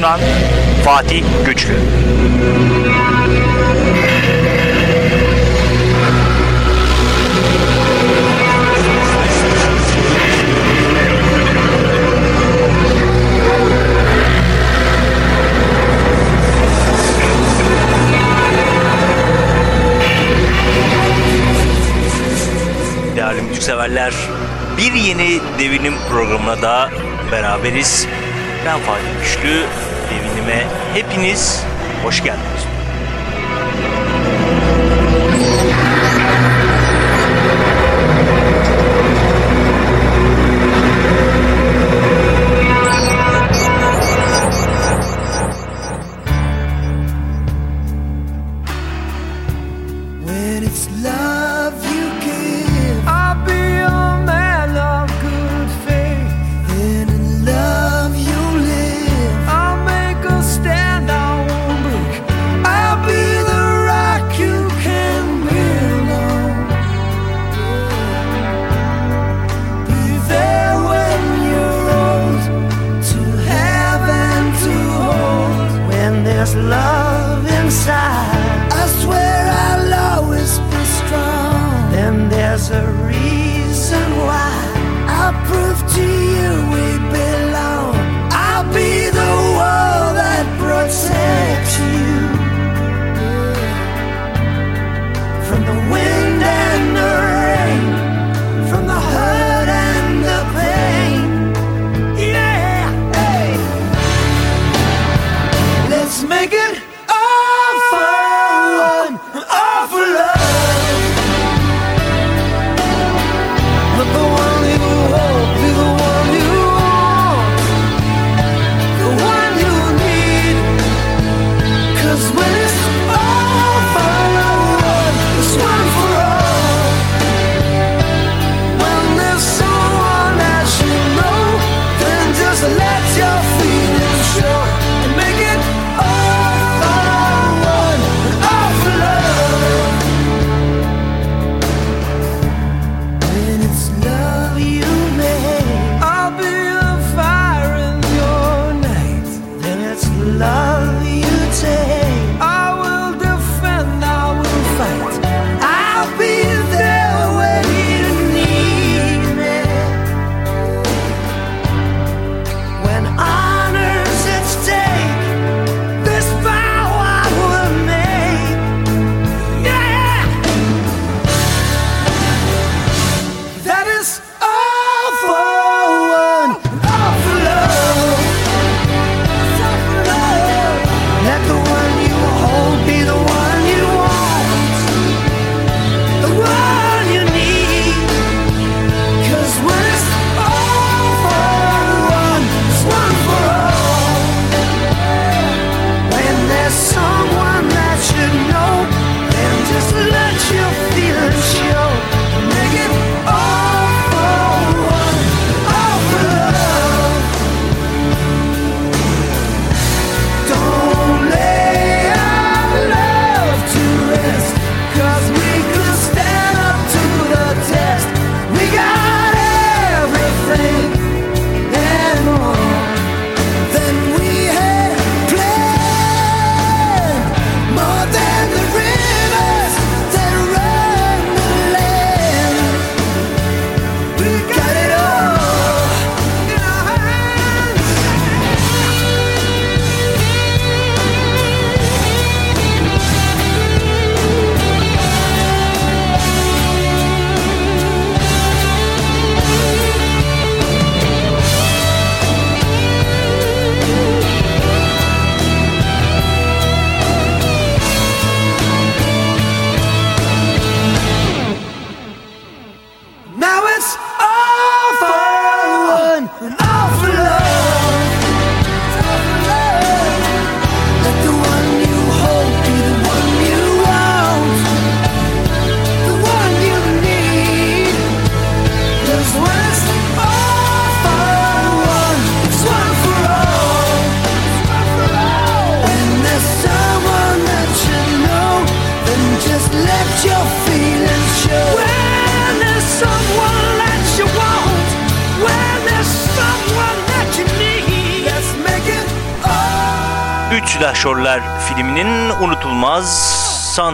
sunan Fatih Güçlü. Değerli müzikseverler, bir yeni devinim programına da beraberiz. Ben Fatih Güçlü, bölüme hepiniz hoş geldiniz.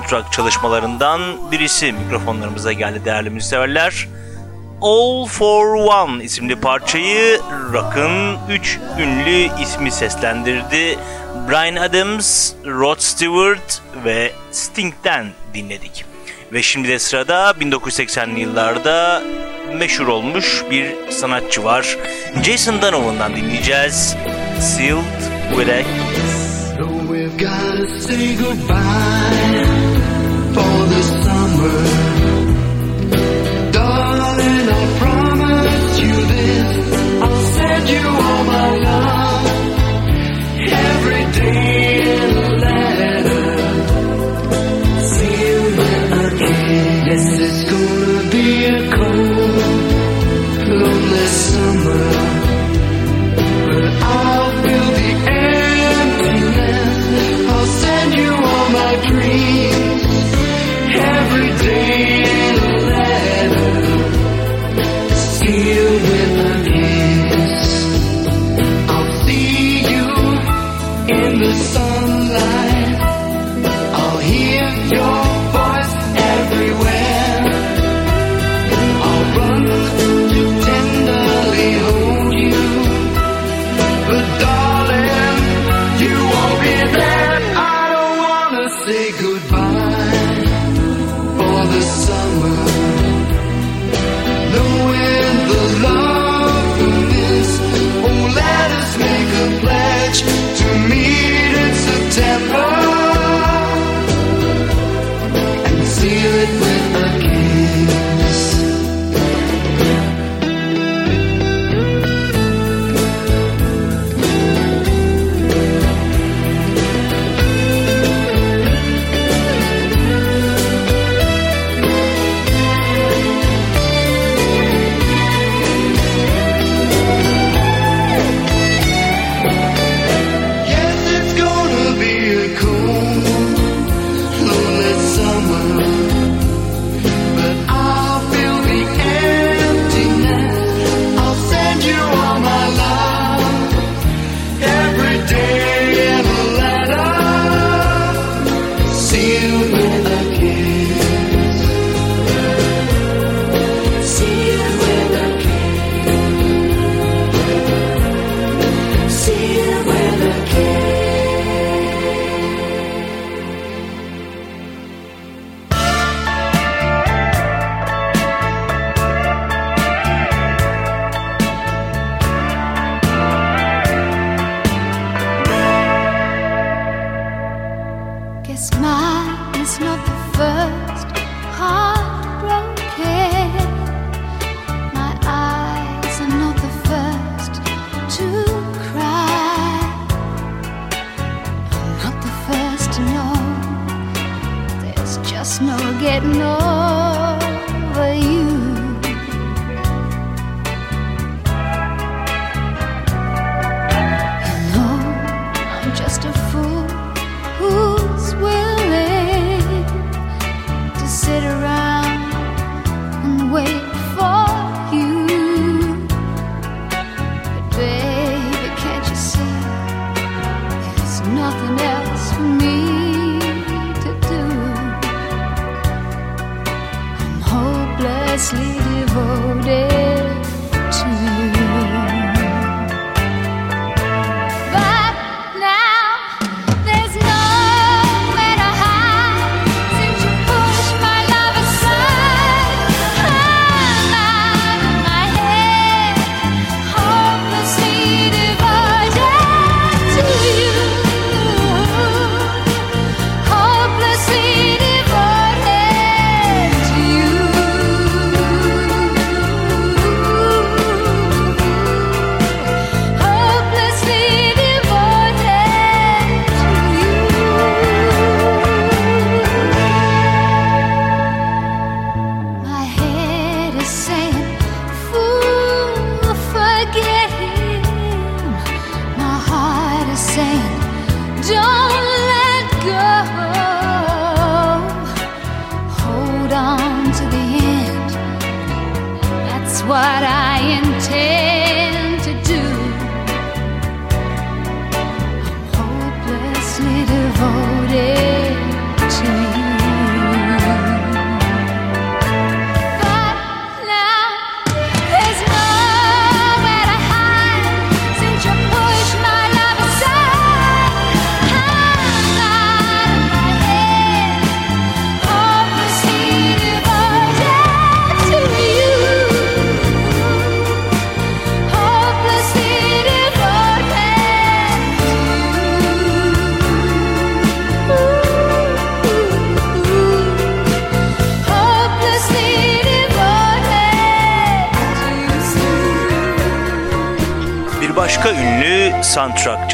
Soundtrack çalışmalarından birisi mikrofonlarımıza geldi değerli müzisyeler. All for One isimli parçayı Rock'ın 3 ünlü ismi seslendirdi. Brian Adams, Rod Stewart ve Sting'den dinledik. Ve şimdi de sırada 1980'li yıllarda meşhur olmuş bir sanatçı var. Jason Donovan'dan dinleyeceğiz. Sealed with a Kiss. Gotta say goodbye for the summer.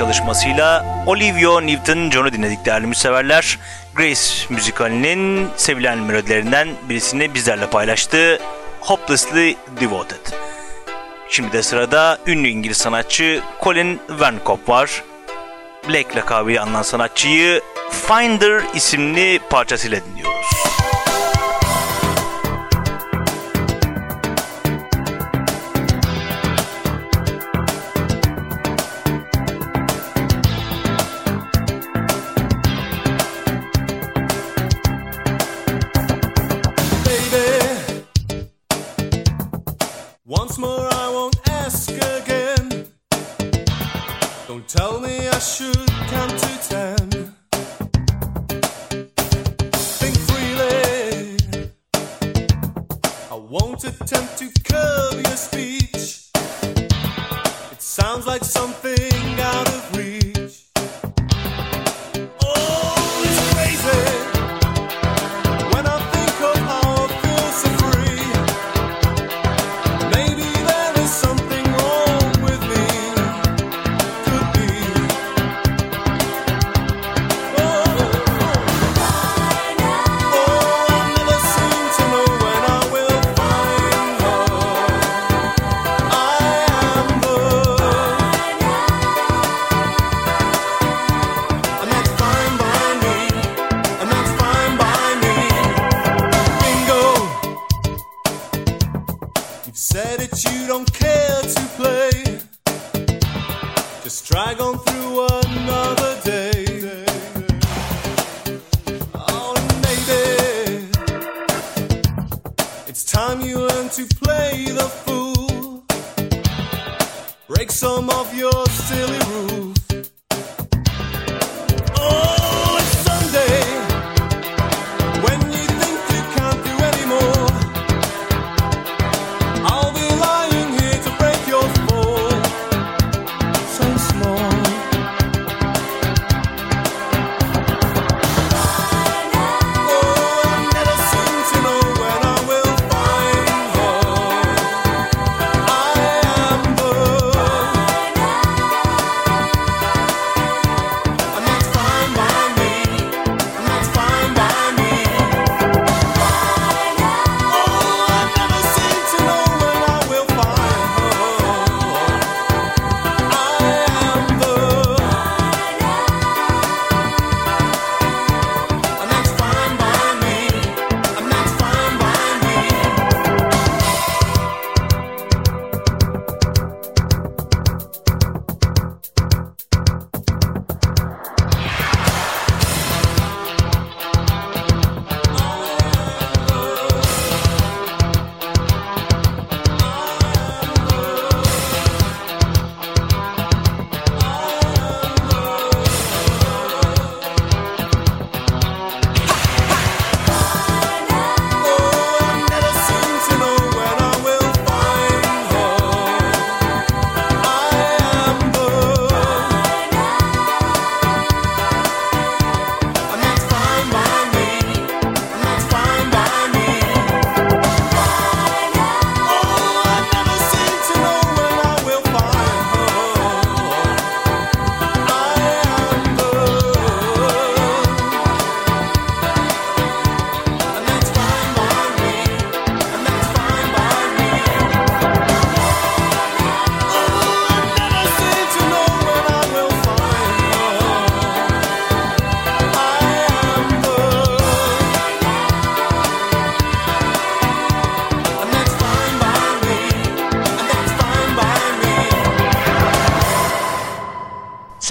Çalışmasıyla Olivia Newton-John'u dinledik değerli müseverler. Grace müzikalinin sevilen melodilerinden birisini bizlerle paylaştı. Hopelessly Devoted. Şimdi de sırada ünlü İngiliz sanatçı Colin Van Cop var. Black lakabıyla anılan sanatçıyı Finder isimli parçasıyla dinliyoruz.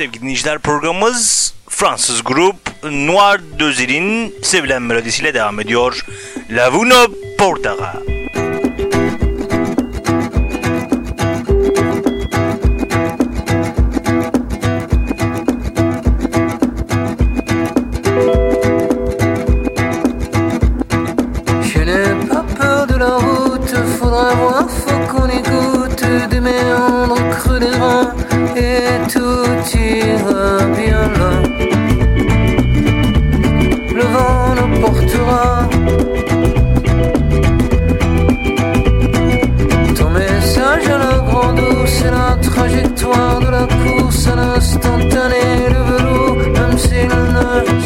Sevgili dinleyiciler programımız Fransız grup Noir Dözer'in sevilen melodisiyle devam ediyor. Laguna Portaga.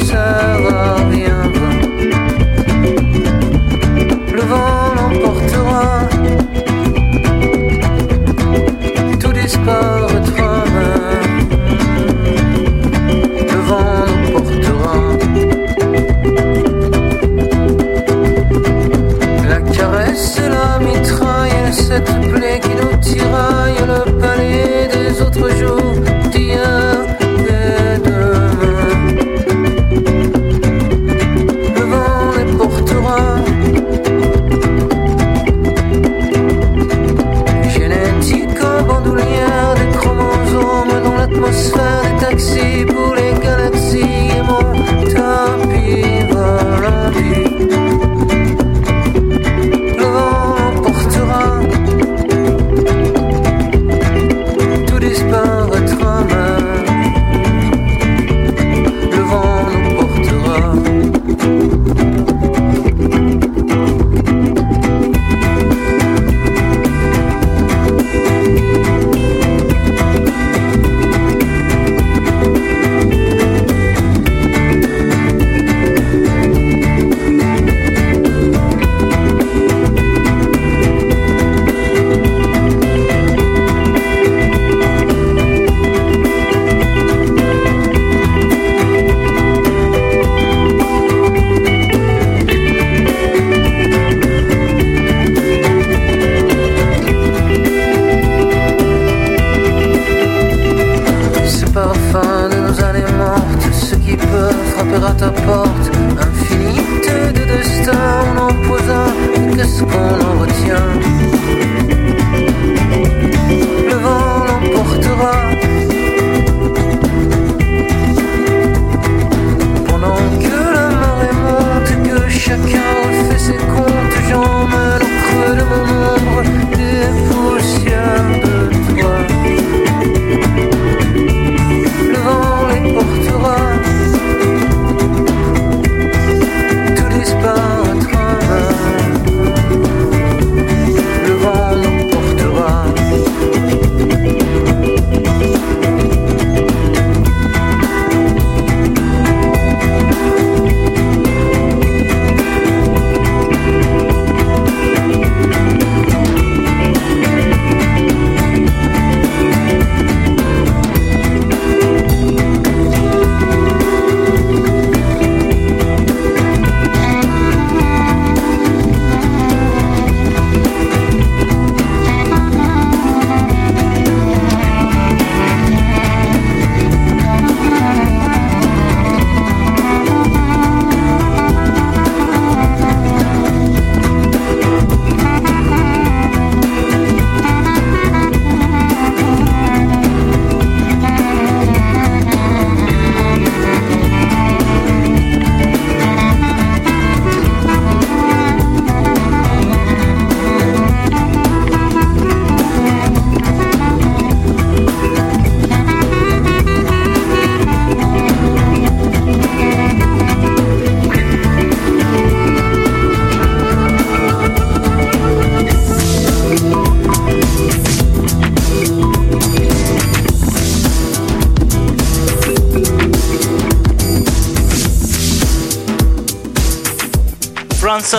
yourself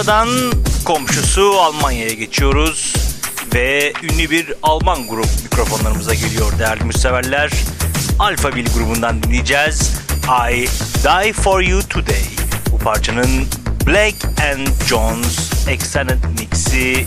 Fransa'dan komşusu Almanya'ya geçiyoruz ve ünlü bir Alman grup mikrofonlarımıza geliyor değerli müseverler. Alphaville grubundan dinleyeceğiz. I Die For You Today. Bu parçanın Black and Jones Extended Mix'i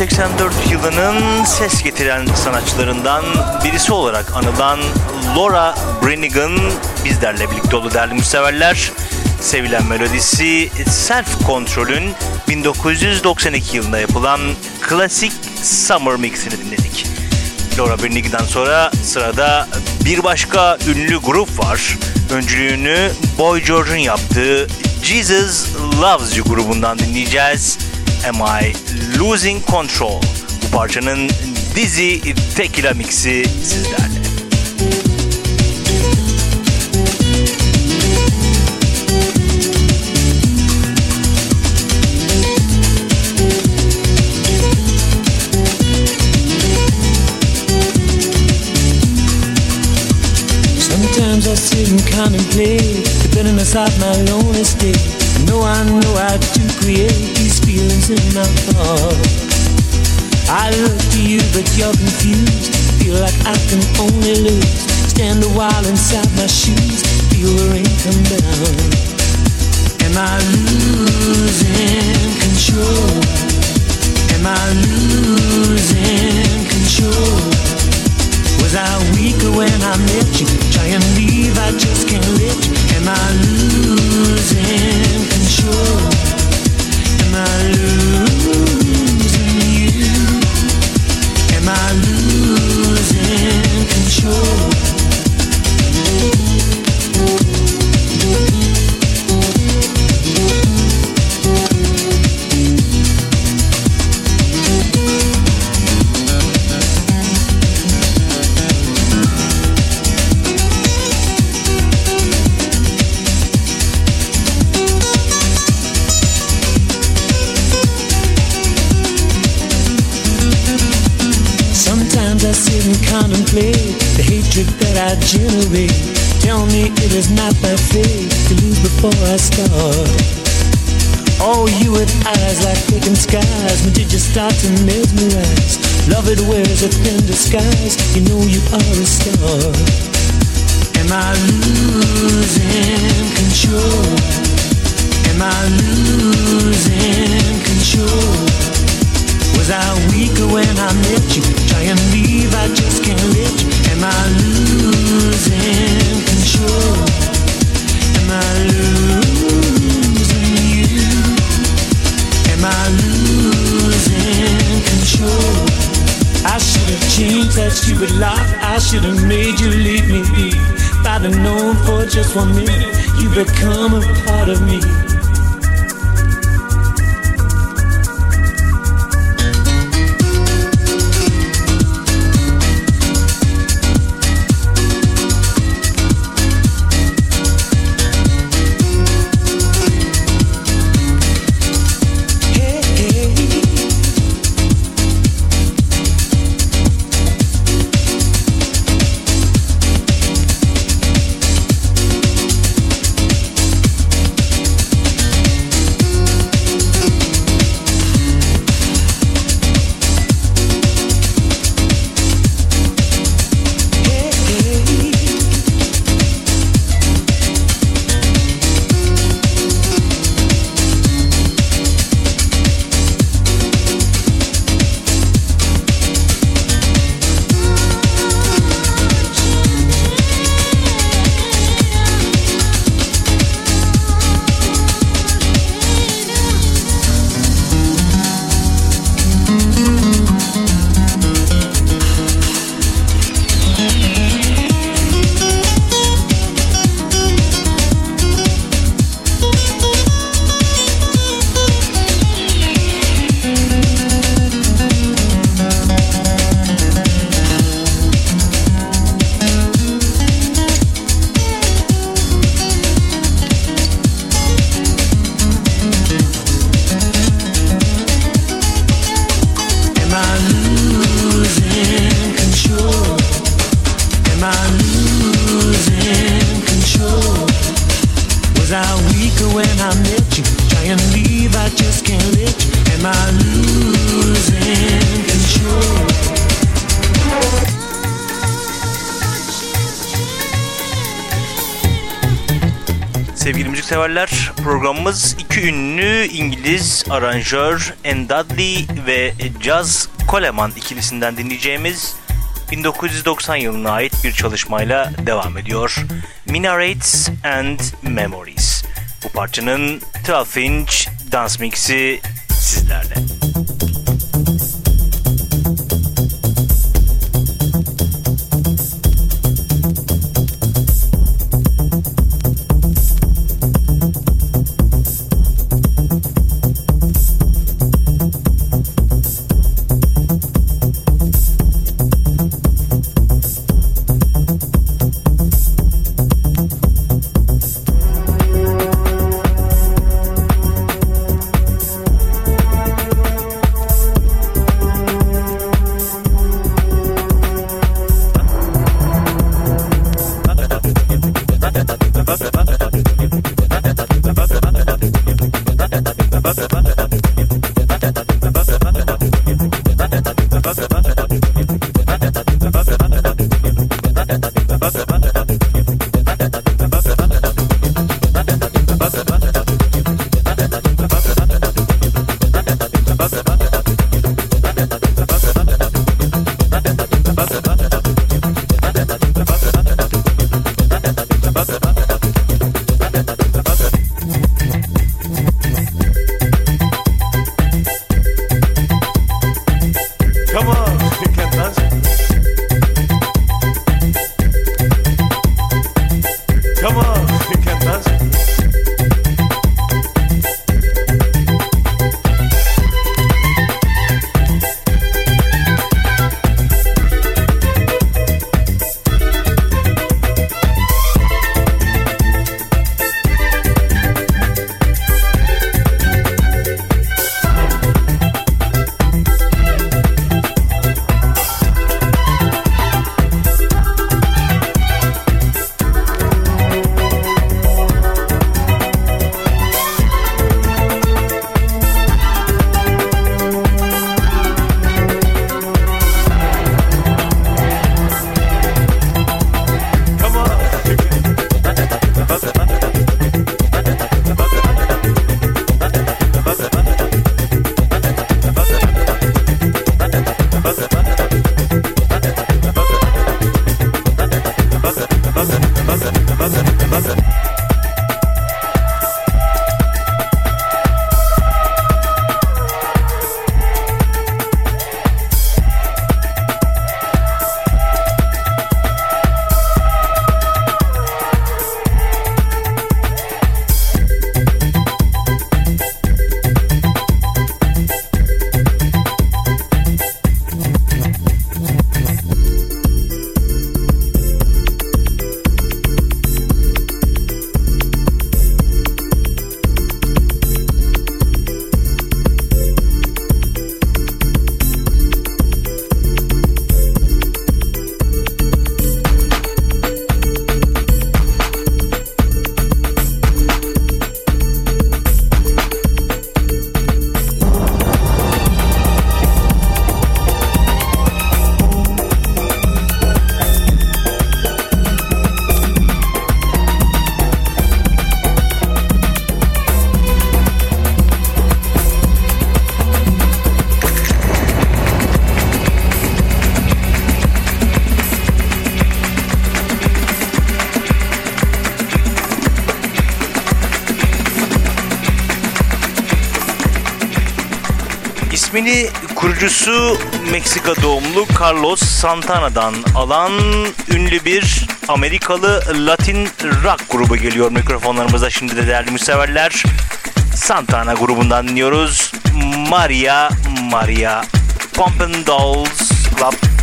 1984 yılının ses getiren sanatçılarından birisi olarak anılan Laura Branigan bizlerle birlikte oldu değerli müseverler. Sevilen melodisi Self Control'ün 1992 yılında yapılan klasik Summer Mix'ini dinledik. Laura Branigan'dan sonra sırada bir başka ünlü grup var. Öncülüğünü Boy George'un yaptığı Jesus Loves You grubundan dinleyeceğiz. Am I Losing Control? Bu parçanın Dizzy Tequila Mix'i sizlerle. Sometimes I sit and contemplate the bitterness of my lonely state. Know I know how to create these feelings in my heart. I look to you, but you're confused. Feel like I can only lose. Stand a while inside my shoes. Feel the rain come down. Am I losing control? Am I losing control? Was I weaker when I met you? Try and leave, I just can't let. Am I losing control? Contemplate the hatred that I generate. Tell me it is not my fate to lose before I start. Oh, you with eyes like vacant skies, when did you start to mesmerize? Love it wears a thin disguise, you know you are a star. Am I losing control? Am I losing control? Was I weaker when I met you? Try and leave, I just can't let you. Am I losing control? Am I losing you? Am I losing control? I should have changed that stupid lock. I should have made you leave me be. If I'd have known for just one minute, you become a part of me. İngiliz aranjör Ann Dudley ve Jazz Coleman ikilisinden dinleyeceğimiz 1990 yılına ait bir çalışmayla devam ediyor. Minarets and Memories. Bu parçanın 12 inch dance mixi sizlerle. Kurucusu Meksika doğumlu Carlos Santana'dan alan ünlü bir Amerikalı Latin rock grubu geliyor mikrofonlarımıza şimdi de değerli müseverler. Santana grubundan dinliyoruz. Maria Maria Pumpin' Dolls Club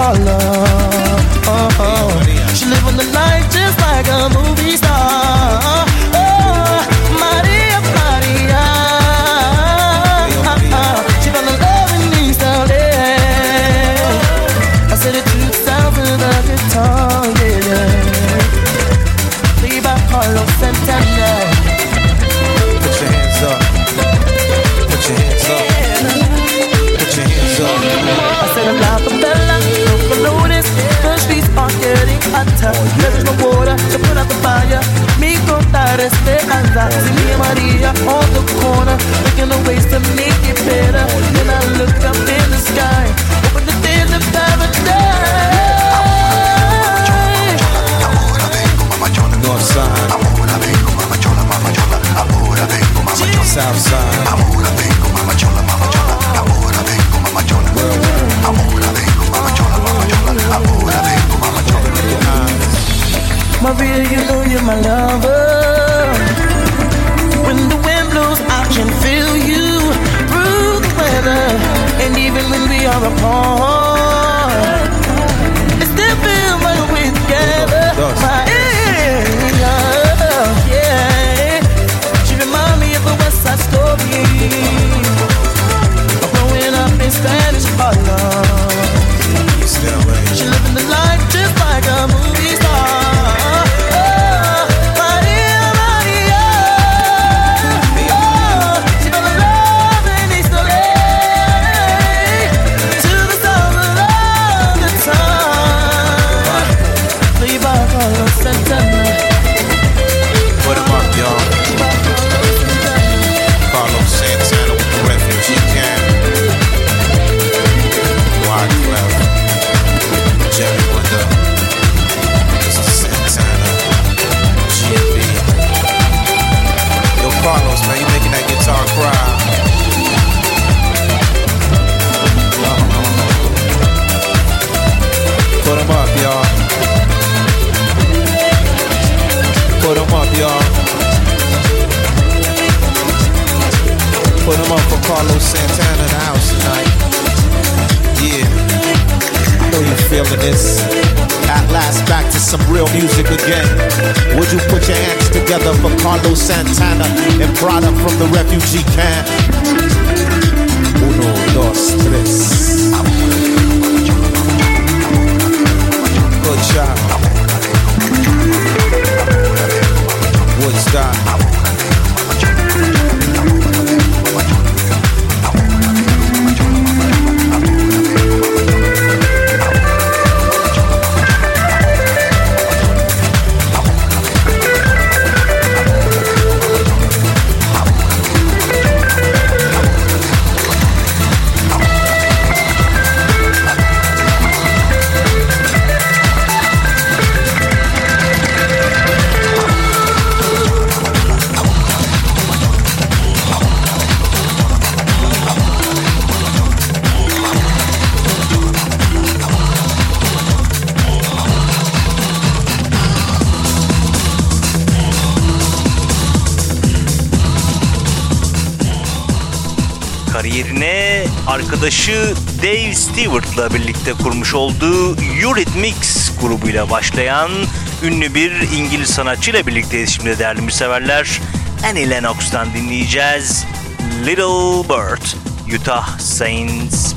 color. Oh, oh. She live on the line. on the corner, looking at ways to make it better. Then I look up in the sky, hoping to feel the paradise. North side. Maria, you know you're my lover. together, and even when we are apart, it still feels like we're together. Oh, My love, yeah. She reminds me of a West Side Story, growing up in Spanish Harlem. Kariyerine arkadaşı Dave Stewart'la birlikte kurmuş olduğu Eurythmics grubuyla başlayan ünlü bir İngiliz sanatçıyla birlikteyiz şimdi değerli müseverler. Annie Lennox'tan dinleyeceğiz Little Bird, Utah Saints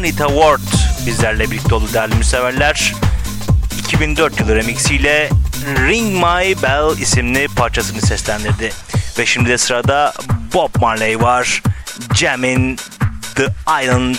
Anita Ward bizlerle birlikte oldu değerli müseverler. 2004 yılı remixiyle Ring My Bell isimli parçasını seslendirdi. Ve şimdi de sırada Bob Marley var. Jammin' The Island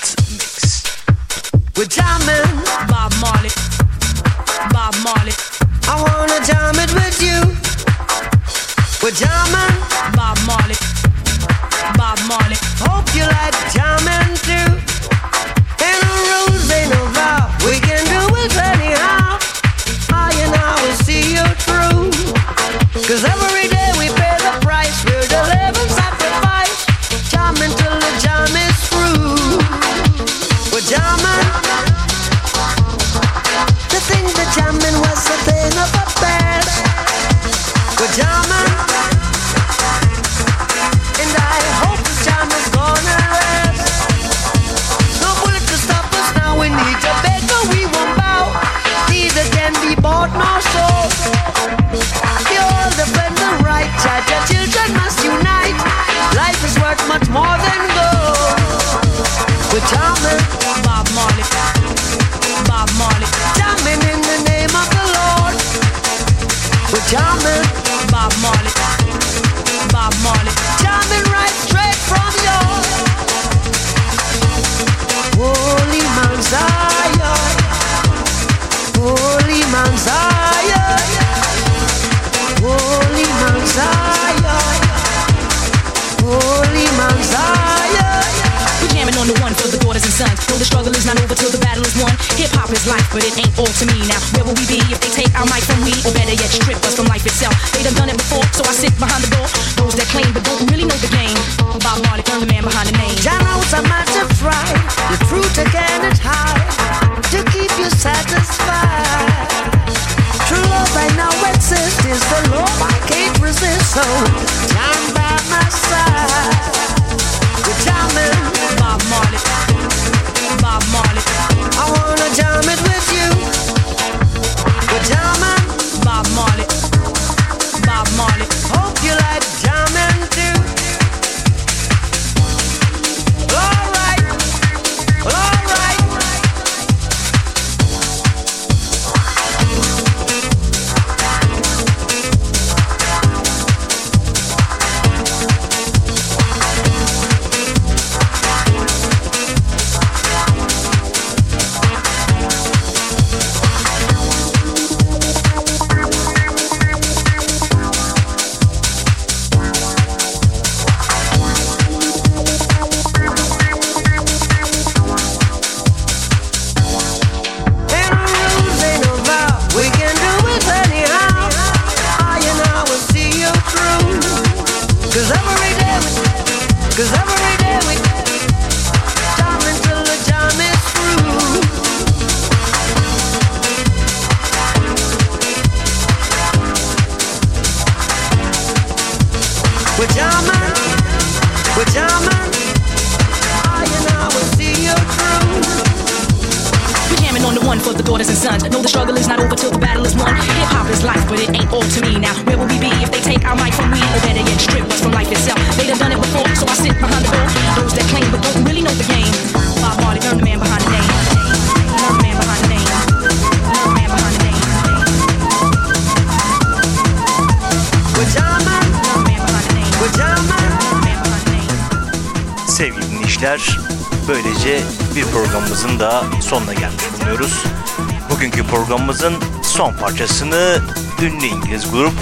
son parçasını ünlü İngiliz grup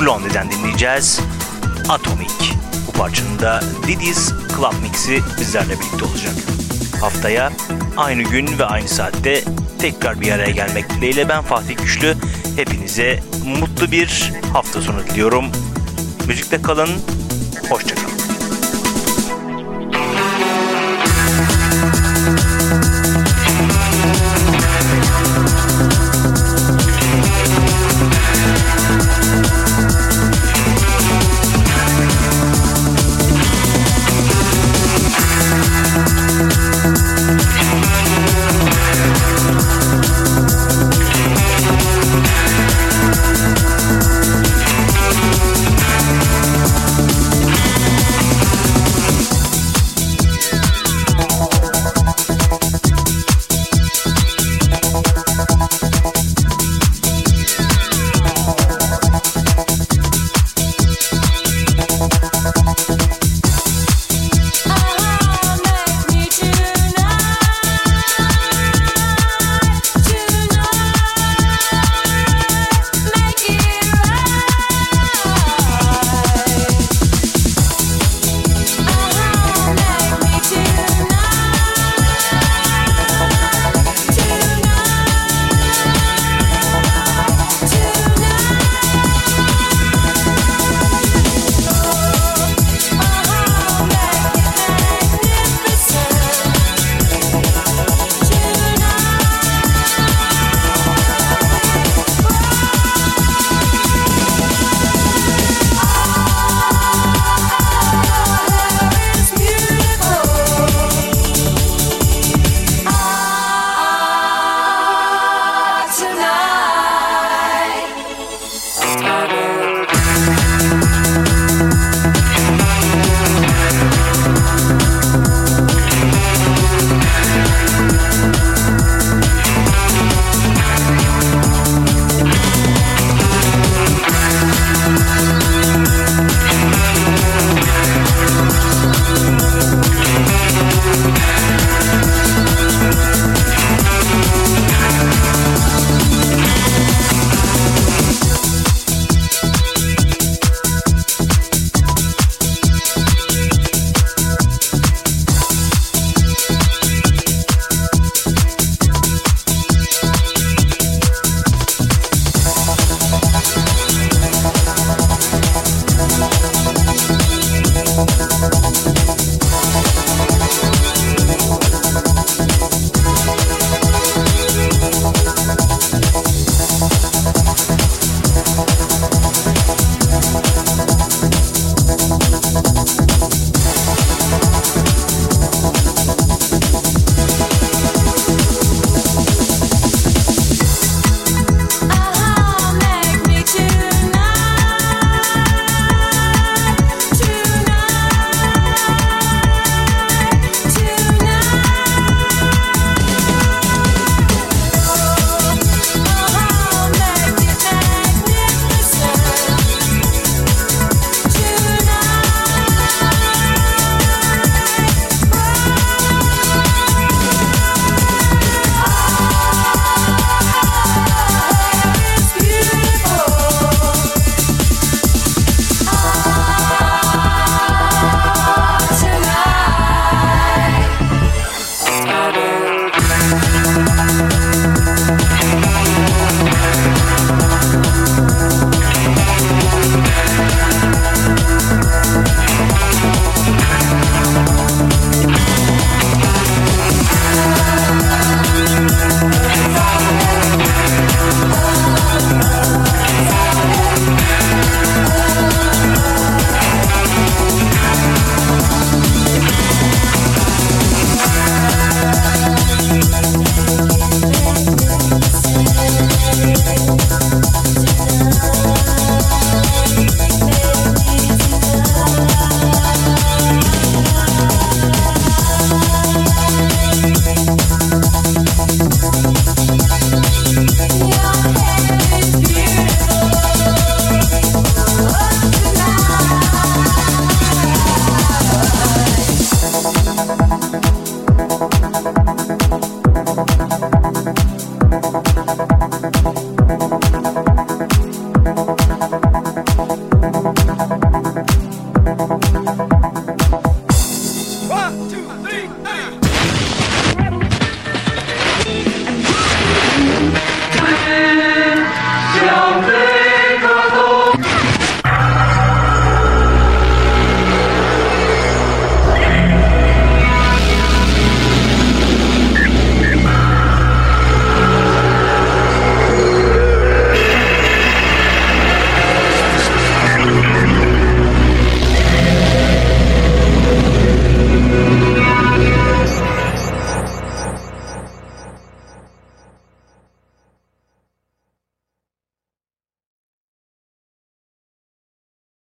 Blondie'den dinleyeceğiz. Atomic. Bu parçanın da Diddy's Club Mix'i bizlerle birlikte olacak. Haftaya aynı gün ve aynı saatte tekrar bir araya gelmek dileğiyle ben Fatih Güçlü. Hepinize mutlu bir hafta sonu diliyorum. Müzikte kalın, hoşçakalın.